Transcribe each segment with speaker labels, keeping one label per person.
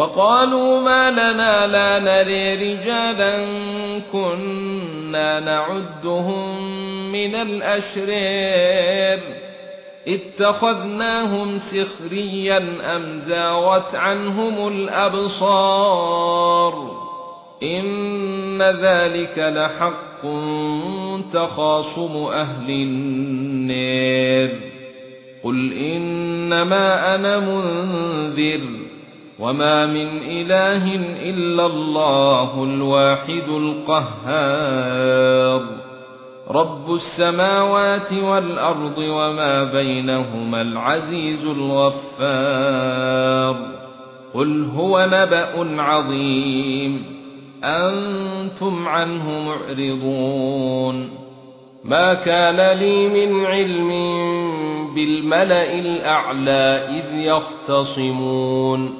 Speaker 1: وقالوا ما لنا لا نري رجالا كنا نعدهم من الاشرار اتخذناهم سخريا أم زاغت عنهم الأبصار؟ إن ذلك لحق تخاصم أهل النار قل إنما أنا منذر. وما من اله الا الله الواحد القهار رب السماوات والارض وما بينهما العزيز الغفار قل هو نبأ عظيم أنتم عنه معرضون ما كان لي من علم بالملأ الاعلى اذ يختصمون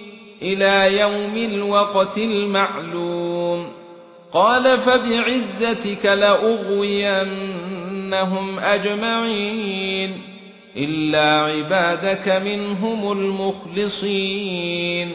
Speaker 1: إلى يوم الوقت المعلوم. قال فبعزتك لأغوينهم أجمعين إلا عبادك منهم المخلصين.